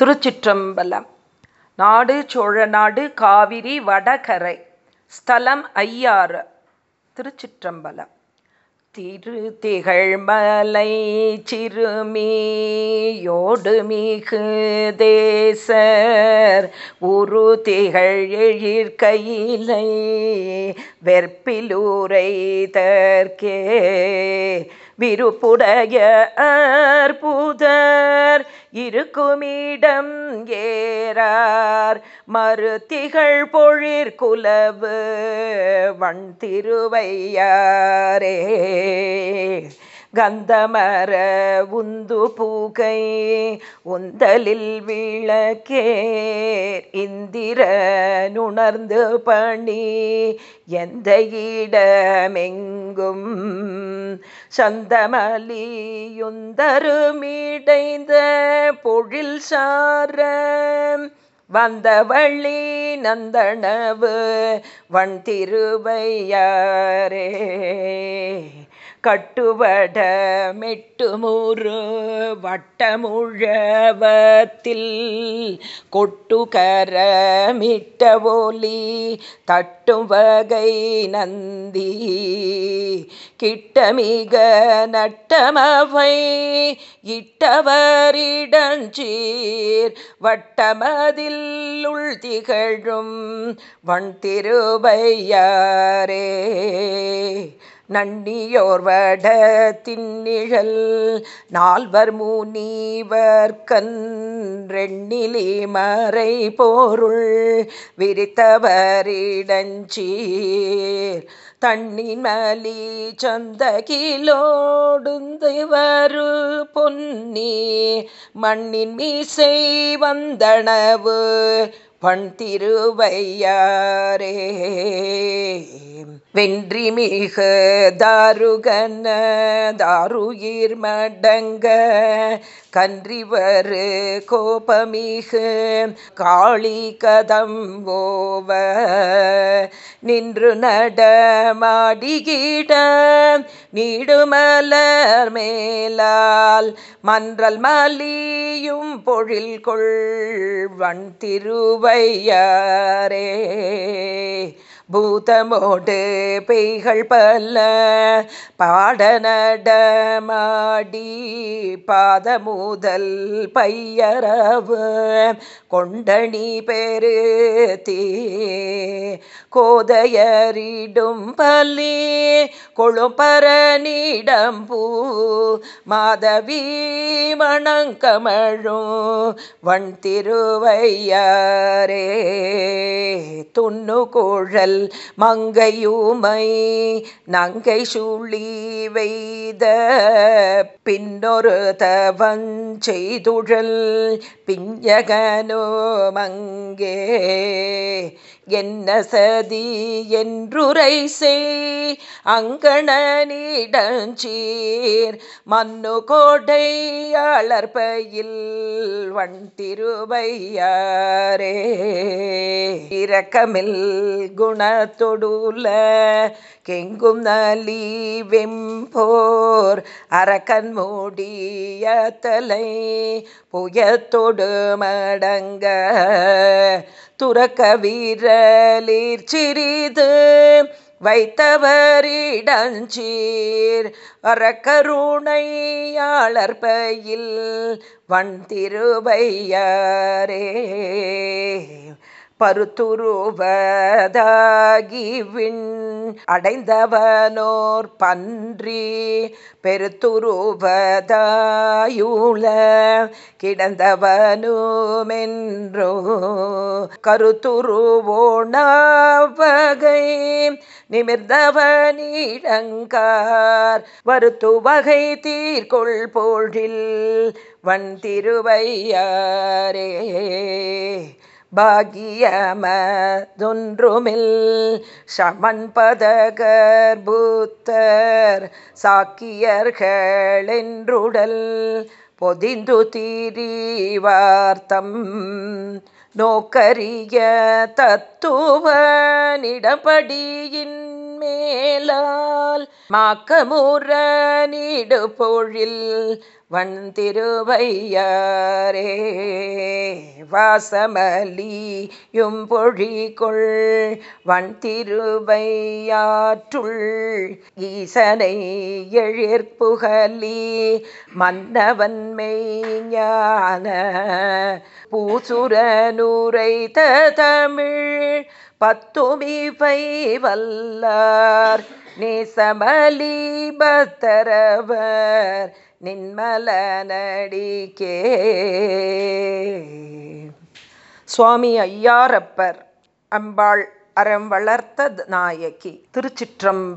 திருச்சிற்றம்பலம். நாடு சோழநாடு காவிரி வடகரை. ஸ்தலம் ஐயாறு. திருச்சிற்றம்பலம். திரு திகழ்மலை சிறுமியோடு மிகு தேசர். உரு திகழ் எழிற்கையிலை வெற்பிலூரை தற்கே. விருப்புடைய அற்புதர் இருக்குமிடம் ஏறார். மறுத்திகள் பொழிற் குலவு வண் திருவையாரே. கந்தமர உந்து பூகை உந்தலில் விளக்கேர். இந்திர நுணர்ந்து பணி எந்த இடமெங்கும்? சந்தமலியுந்தருமிடைந்த பொழில் சார வந்த வள்ளி நந்தனவு வண் திருவையாரே கட்டுவட மெட்டுமுறு வட்டமுழவத்தில் கொட்டுகர மிட்ட ஒலி தட்டும் வகை நந்தி கிட்டமிக நட்டமவை இட்டவரிடஞ்சீர் வட்டமதில் உள் திகழும் வண் திருவையாரே வட தின்னிழல் நால்வர் முனிவர் கன்றெண்ணிலி மறை போருள் விரித்தவரிடஞ்சீர். தண்ணின் மலி சந்தகிலோடுந்து வரு பொன்னி மண்ணின் மீசை வந்தனவு பண் திருவையாரே வென்றி மிக தாருகன தாருயிர் மடங்க கன்றிவரு கோபமிகு காளி கதம் ஓவ நின்று நடமாடிகிட நீடுமலர் மேலால் மன்றல் மலியும் பொழில் கொள் கொள்வன் திருவையாரே பூதமோடு பெய்கள் பல்ல பாடநடமாடி பாதமுதல் பையரவு கொண்டணி பெருத்தீ கோதையரிடும் பல்லி கொழும்பரனிடம் பூ மாதவி மணங்கமழும் வண் திருவையாரே துண்ணு குழல் மங்கையூமை நங்கை சூழி வைத பின்னொரு தவஞ்செய்துழல் பிஞ்சகனோ மங்கே என்ன சதி என்றுரை செய். அங்கணனிடஞ்சீர். மன்னு கோடையாளர்பையில் வண் திருவையாரே இரக்கமில் குணத்தொடுல கெங்கும் நலி வெம்போர். அரக்கன் மூடிய தலை புயத்தொடு மடங்க. துறக்க வீரலீர் சிறிது வைத்தவரிடஞ்சீர். அறக்கருணையாளர் பருத்துருவதாகி விண் அடைந்தவனோர் பன்றி பெருத்துருவதாயுள கிடந்தவனுமென்றோ கருத்துருவோணவகை நிமிர்ந்தவனிடங்கார் வருத்துவகை தீர்கொள் போழில் வன் திருவையாரே பாகியமதொன்றுமில் சமன் பதகர் சாக்கியர்களென்றுடல் பொதிந்து தீரிவார்த்தம் நோக்கரிய தத்துவ நிடபடியின் மேலால் மாக்கமுற நீடு பொழில் வந்திருவையாரே வாசமலியும் பொழிகொள் வந்திருவையாற்றுள் ஈசனை எழிற்புகலி மன்னவன் மெய்ஞான பூசுரனுரைத்த தமிழ் பத்துமிவை வல்லார் நேசமலி பத்தரவர் நின்மல நடிக்கே சுவாமி ஐயாரப்பர் அம்பாள் அறம் வளர்த்த நாயகி திருச்சிற்றம்பலம்